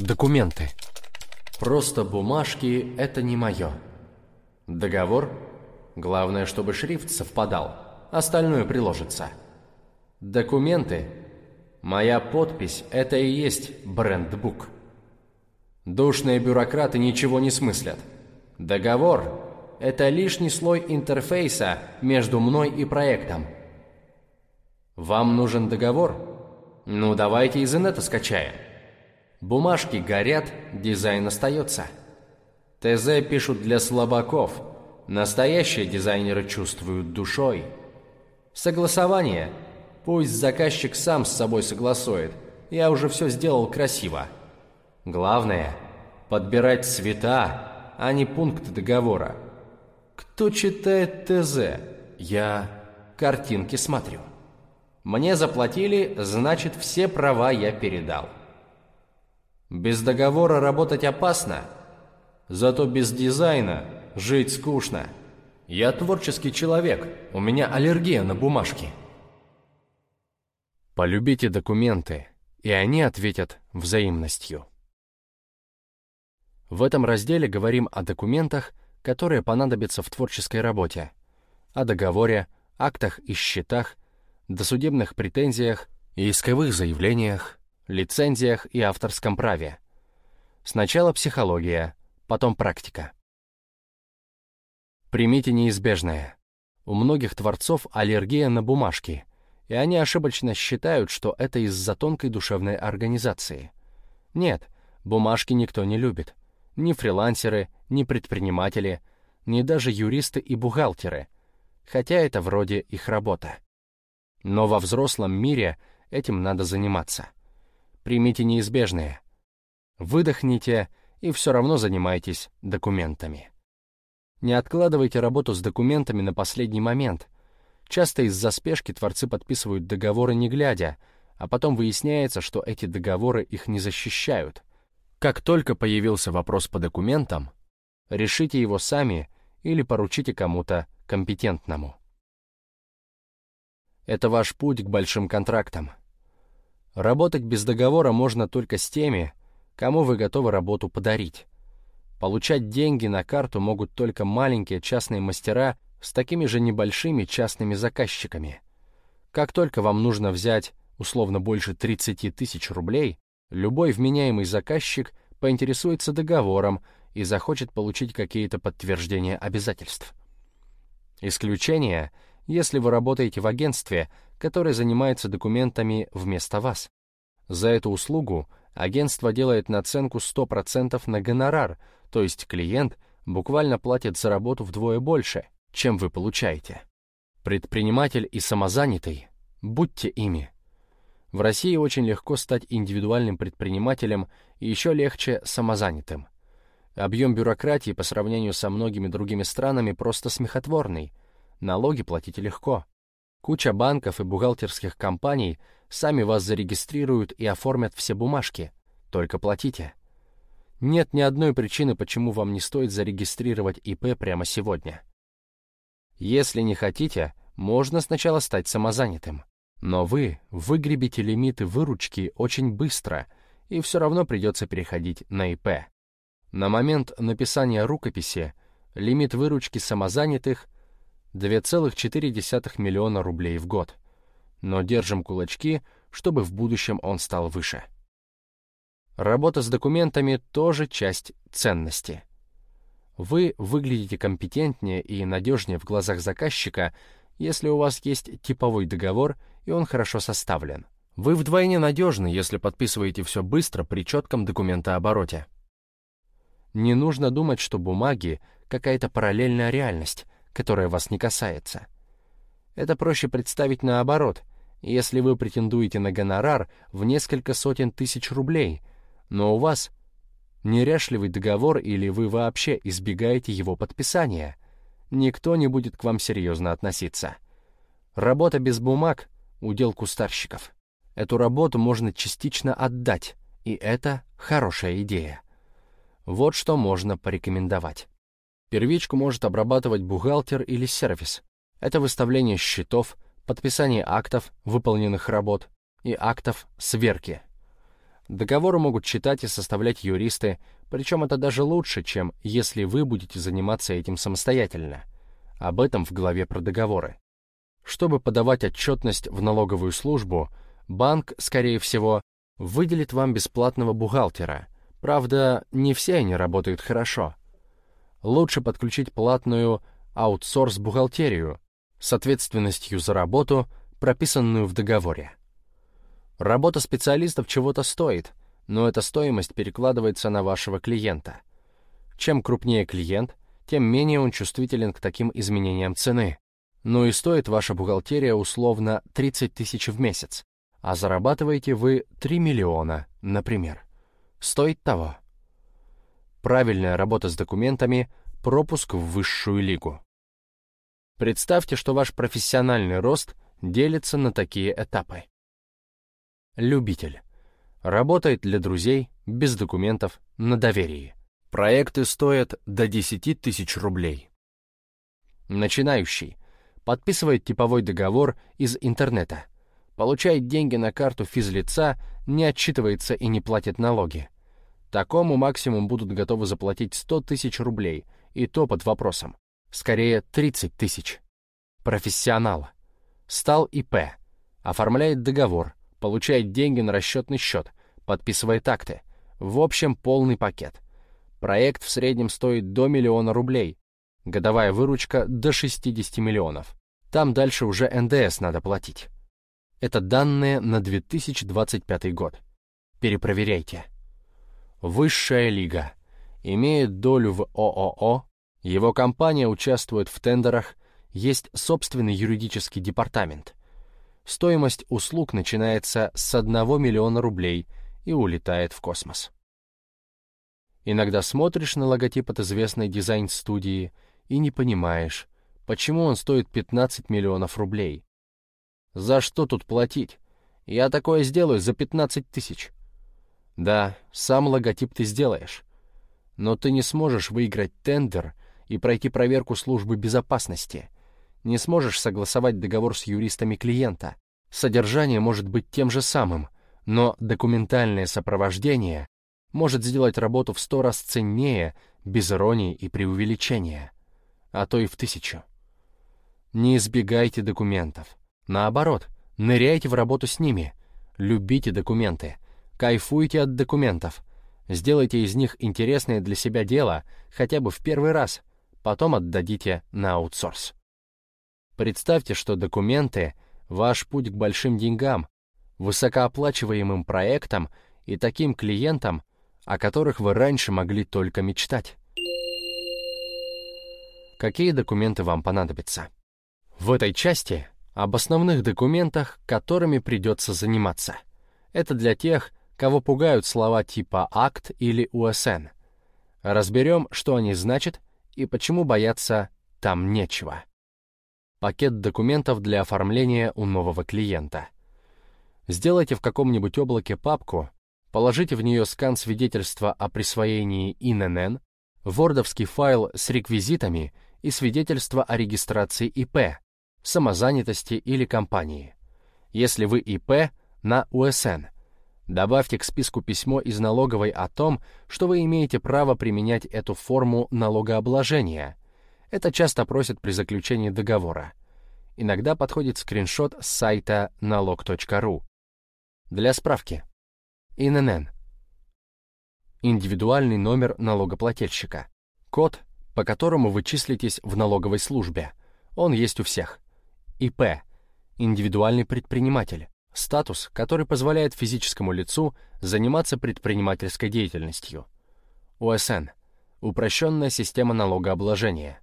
Документы. Просто бумажки – это не мое. Договор? Главное, чтобы шрифт совпадал. Остальное приложится. Документы? Моя подпись – это и есть брендбук. Душные бюрократы ничего не смыслят. Договор – это лишний слой интерфейса между мной и проектом. Вам нужен договор? Ну, давайте из инета скачаем. Бумажки горят, дизайн остается. ТЗ пишут для слабаков. Настоящие дизайнеры чувствуют душой. Согласование. Пусть заказчик сам с собой согласует. Я уже все сделал красиво. Главное – подбирать цвета, а не пункты договора. Кто читает ТЗ? Я картинки смотрю. Мне заплатили, значит, все права я передал. Без договора работать опасно, зато без дизайна жить скучно. Я творческий человек, у меня аллергия на бумажки. Полюбите документы, и они ответят взаимностью. В этом разделе говорим о документах, которые понадобятся в творческой работе, о договоре, актах и счетах, досудебных претензиях и исковых заявлениях, лицензиях и авторском праве. Сначала психология, потом практика. Примите неизбежное. У многих творцов аллергия на бумажки, и они ошибочно считают, что это из-за тонкой душевной организации. Нет, бумажки никто не любит. Ни фрилансеры, ни предприниматели, ни даже юристы и бухгалтеры, хотя это вроде их работа. Но во взрослом мире этим надо заниматься. Примите неизбежное. Выдохните и все равно занимайтесь документами. Не откладывайте работу с документами на последний момент. Часто из-за спешки творцы подписывают договоры не глядя, а потом выясняется, что эти договоры их не защищают. Как только появился вопрос по документам, решите его сами или поручите кому-то компетентному. Это ваш путь к большим контрактам. Работать без договора можно только с теми, кому вы готовы работу подарить. Получать деньги на карту могут только маленькие частные мастера с такими же небольшими частными заказчиками. Как только вам нужно взять условно больше 30 тысяч рублей, любой вменяемый заказчик поинтересуется договором и захочет получить какие-то подтверждения обязательств. Исключение — если вы работаете в агентстве, которое занимается документами вместо вас. За эту услугу агентство делает наценку 100% на гонорар, то есть клиент буквально платит за работу вдвое больше, чем вы получаете. Предприниматель и самозанятый, будьте ими. В России очень легко стать индивидуальным предпринимателем и еще легче самозанятым. Объем бюрократии по сравнению со многими другими странами просто смехотворный – Налоги платите легко. Куча банков и бухгалтерских компаний сами вас зарегистрируют и оформят все бумажки. Только платите. Нет ни одной причины, почему вам не стоит зарегистрировать ИП прямо сегодня. Если не хотите, можно сначала стать самозанятым. Но вы выгребите лимиты выручки очень быстро, и все равно придется переходить на ИП. На момент написания рукописи лимит выручки самозанятых 2,4 миллиона рублей в год. Но держим кулачки, чтобы в будущем он стал выше. Работа с документами тоже часть ценности. Вы выглядите компетентнее и надежнее в глазах заказчика, если у вас есть типовой договор и он хорошо составлен. Вы вдвойне надежны, если подписываете все быстро при четком документообороте. Не нужно думать, что бумаги — какая-то параллельная реальность, которая вас не касается. Это проще представить наоборот, если вы претендуете на гонорар в несколько сотен тысяч рублей, но у вас неряшливый договор или вы вообще избегаете его подписания, никто не будет к вам серьезно относиться. Работа без бумаг — удел кустарщиков. Эту работу можно частично отдать, и это хорошая идея. Вот что можно порекомендовать. Первичку может обрабатывать бухгалтер или сервис. Это выставление счетов, подписание актов выполненных работ и актов сверки. Договоры могут читать и составлять юристы, причем это даже лучше, чем если вы будете заниматься этим самостоятельно. Об этом в главе про договоры. Чтобы подавать отчетность в налоговую службу, банк, скорее всего, выделит вам бесплатного бухгалтера. Правда, не все они работают хорошо. Лучше подключить платную аутсорс-бухгалтерию с ответственностью за работу, прописанную в договоре. Работа специалистов чего-то стоит, но эта стоимость перекладывается на вашего клиента. Чем крупнее клиент, тем менее он чувствителен к таким изменениям цены. Ну и стоит ваша бухгалтерия условно 30 тысяч в месяц, а зарабатываете вы 3 миллиона, например. Стоит того. Правильная работа с документами – пропуск в высшую лигу. Представьте, что ваш профессиональный рост делится на такие этапы. Любитель. Работает для друзей, без документов, на доверии. Проекты стоят до 10 тысяч рублей. Начинающий. Подписывает типовой договор из интернета. Получает деньги на карту физлица, не отчитывается и не платит налоги. Такому максимум будут готовы заплатить 100 тысяч рублей, и то под вопросом. Скорее, 30 тысяч. Профессионал. Стал ИП. Оформляет договор, получает деньги на расчетный счет, подписывает акты. В общем, полный пакет. Проект в среднем стоит до миллиона рублей. Годовая выручка до 60 миллионов. Там дальше уже НДС надо платить. Это данные на 2025 год. Перепроверяйте. Высшая лига. Имеет долю в ООО, его компания участвует в тендерах, есть собственный юридический департамент – Стоимость услуг начинается с 1 миллиона рублей и улетает в космос. Иногда смотришь на логотип от известной дизайн-студии и не понимаешь, почему он стоит 15 миллионов рублей. За что тут платить? Я такое сделаю за 15 тысяч. Да, сам логотип ты сделаешь. Но ты не сможешь выиграть тендер и пройти проверку службы безопасности — не сможешь согласовать договор с юристами клиента. Содержание может быть тем же самым, но документальное сопровождение может сделать работу в сто раз ценнее, без иронии и преувеличения, а то и в тысячу. Не избегайте документов. Наоборот, ныряйте в работу с ними. Любите документы. Кайфуйте от документов. Сделайте из них интересное для себя дело хотя бы в первый раз, потом отдадите на аутсорс. Представьте, что документы — ваш путь к большим деньгам, высокооплачиваемым проектам и таким клиентам, о которых вы раньше могли только мечтать. Какие документы вам понадобятся? В этой части об основных документах, которыми придется заниматься. Это для тех, кого пугают слова типа «акт» или «УСН». Разберем, что они значат и почему бояться там нечего пакет документов для оформления у нового клиента. Сделайте в каком-нибудь облаке папку, положите в нее скан свидетельства о присвоении ИНН, вордовский файл с реквизитами и свидетельство о регистрации ИП, самозанятости или компании. Если вы ИП, на УСН. Добавьте к списку письмо из налоговой о том, что вы имеете право применять эту форму налогообложения – это часто просят при заключении договора. Иногда подходит скриншот с сайта налог.ру. Для справки. ИНН. Индивидуальный номер налогоплательщика. Код, по которому вы числитесь в налоговой службе. Он есть у всех. ИП. Индивидуальный предприниматель. Статус, который позволяет физическому лицу заниматься предпринимательской деятельностью. УСН. Упрощенная система налогообложения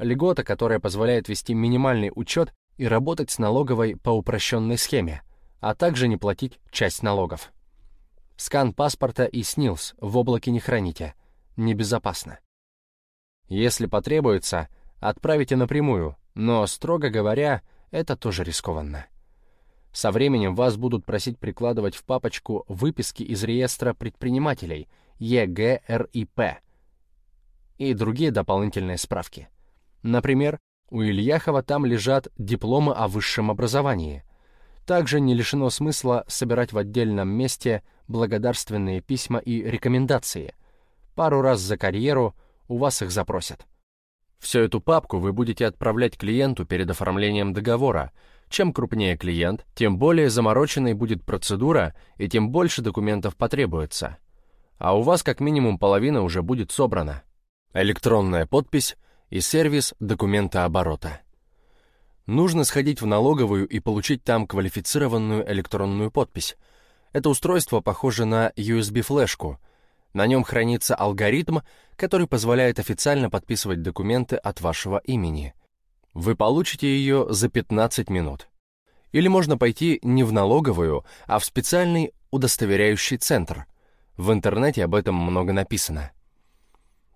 льгота, которая позволяет вести минимальный учет и работать с налоговой по упрощенной схеме, а также не платить часть налогов. Скан паспорта и СНИЛС в облаке не храните. Небезопасно. Если потребуется, отправите напрямую, но, строго говоря, это тоже рискованно. Со временем вас будут просить прикладывать в папочку выписки из реестра предпринимателей ЕГРИП и другие дополнительные справки. Например, у Ильяхова там лежат дипломы о высшем образовании. Также не лишено смысла собирать в отдельном месте благодарственные письма и рекомендации. Пару раз за карьеру у вас их запросят. Всю эту папку вы будете отправлять клиенту перед оформлением договора. Чем крупнее клиент, тем более замороченной будет процедура и тем больше документов потребуется. А у вас как минимум половина уже будет собрана. Электронная подпись и сервис документа оборота. Нужно сходить в налоговую и получить там квалифицированную электронную подпись. Это устройство похоже на USB-флешку. На нем хранится алгоритм, который позволяет официально подписывать документы от вашего имени. Вы получите ее за 15 минут. Или можно пойти не в налоговую, а в специальный удостоверяющий центр. В интернете об этом много написано.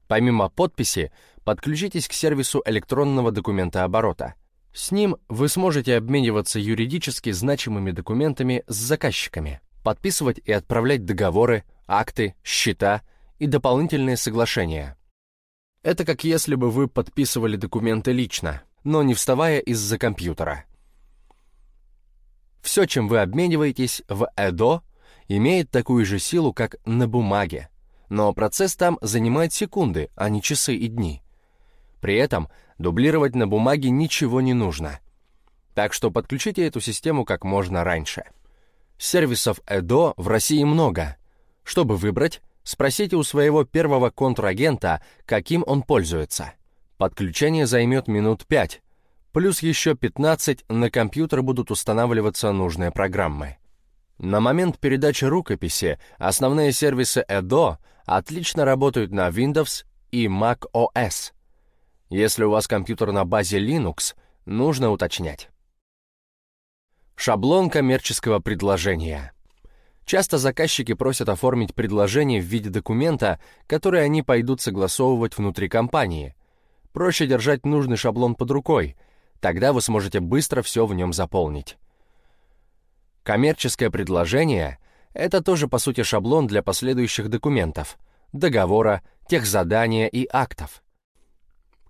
Помимо подписи, подключитесь к сервису электронного документа оборота — с ним вы сможете обмениваться юридически значимыми документами с заказчиками, подписывать и отправлять договоры, акты, счета и дополнительные соглашения. Это как если бы вы подписывали документы лично, но не вставая из-за компьютера. Все, чем вы обмениваетесь в ЭДО, имеет такую же силу, как на бумаге, но процесс там занимает секунды, а не часы и дни. При этом дублировать на бумаге ничего не нужно. Так что подключите эту систему как можно раньше. Сервисов ЭДО в России много. Чтобы выбрать, спросите у своего первого контрагента, каким он пользуется. Подключение займет минут 5, плюс еще 15 на компьютер будут устанавливаться нужные программы. На момент передачи рукописи основные сервисы ЭДО отлично работают на Windows и Mac OS – если у вас компьютер на базе Linux, нужно уточнять. Шаблон коммерческого предложения. Часто заказчики просят оформить предложение в виде документа, который они пойдут согласовывать внутри компании. Проще держать нужный шаблон под рукой, тогда вы сможете быстро все в нем заполнить. Коммерческое предложение — это тоже, по сути, шаблон для последующих документов, договора, техзадания и актов.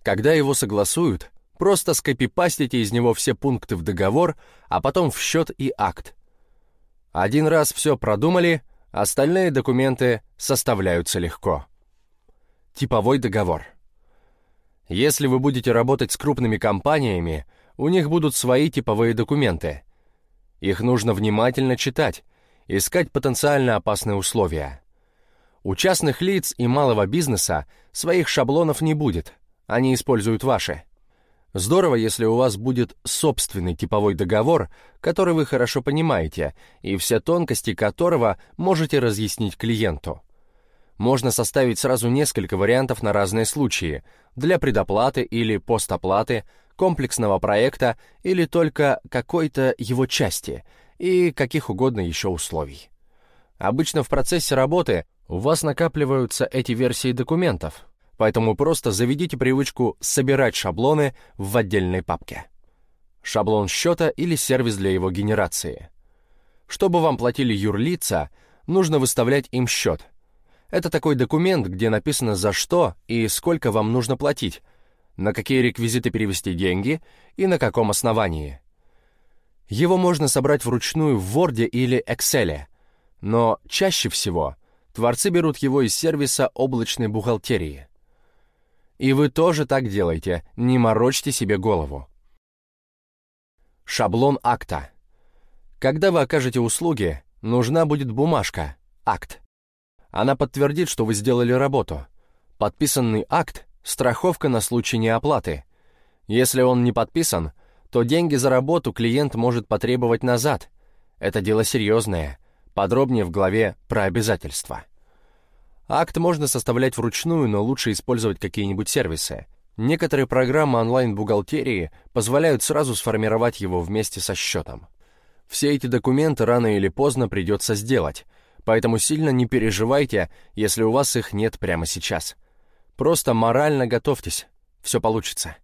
Когда его согласуют, просто скопипастите из него все пункты в договор, а потом в счет и акт. Один раз все продумали, остальные документы составляются легко. Типовой договор. Если вы будете работать с крупными компаниями, у них будут свои типовые документы. Их нужно внимательно читать, искать потенциально опасные условия. У частных лиц и малого бизнеса своих шаблонов не будет – они используют ваши. Здорово, если у вас будет собственный типовой договор, который вы хорошо понимаете, и все тонкости которого можете разъяснить клиенту. Можно составить сразу несколько вариантов на разные случаи, для предоплаты или постоплаты, комплексного проекта или только какой-то его части и каких угодно еще условий. Обычно в процессе работы у вас накапливаются эти версии документов, поэтому просто заведите привычку собирать шаблоны в отдельной папке. Шаблон счета или сервис для его генерации. Чтобы вам платили юрлица, нужно выставлять им счет. Это такой документ, где написано за что и сколько вам нужно платить, на какие реквизиты перевести деньги и на каком основании. Его можно собрать вручную в Word или Excel, но чаще всего творцы берут его из сервиса облачной бухгалтерии. И вы тоже так делайте, не морочьте себе голову. Шаблон акта. Когда вы окажете услуги, нужна будет бумажка, акт. Она подтвердит, что вы сделали работу. Подписанный акт — страховка на случай неоплаты. Если он не подписан, то деньги за работу клиент может потребовать назад. Это дело серьезное. Подробнее в главе про обязательства. Акт можно составлять вручную, но лучше использовать какие-нибудь сервисы. Некоторые программы онлайн-бухгалтерии позволяют сразу сформировать его вместе со счетом. Все эти документы рано или поздно придется сделать, поэтому сильно не переживайте, если у вас их нет прямо сейчас. Просто морально готовьтесь, все получится.